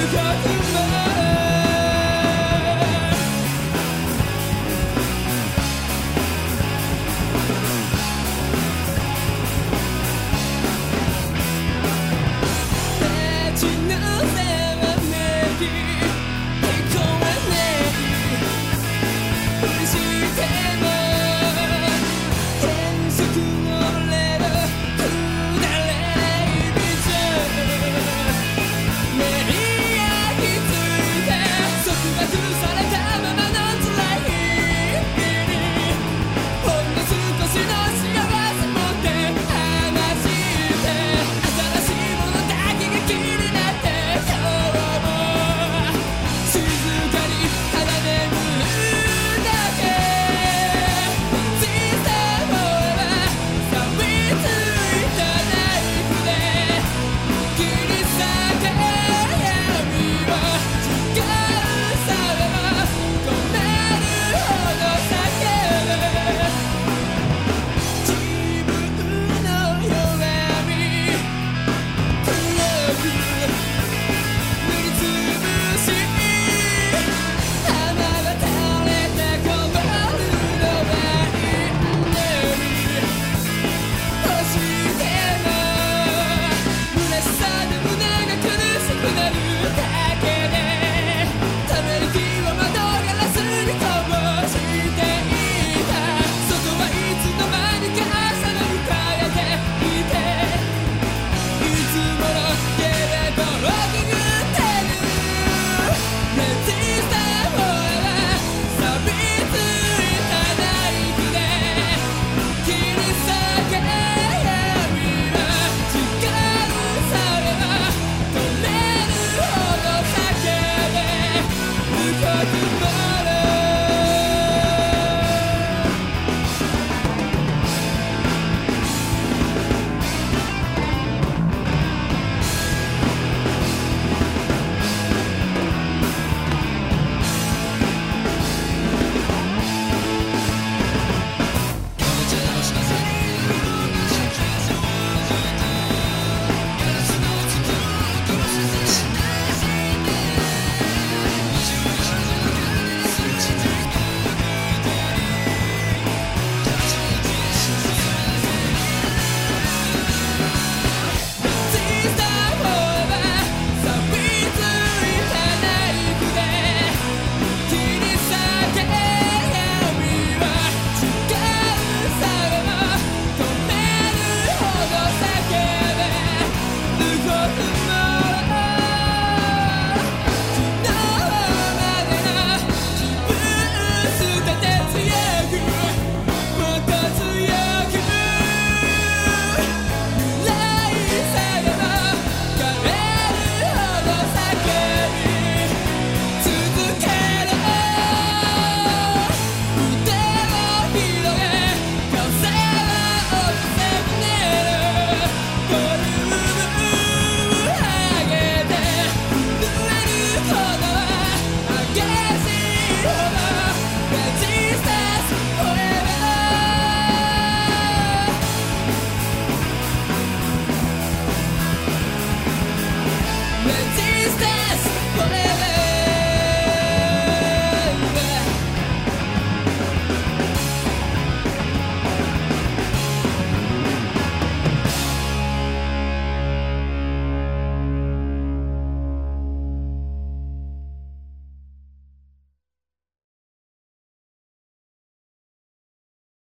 you got to man.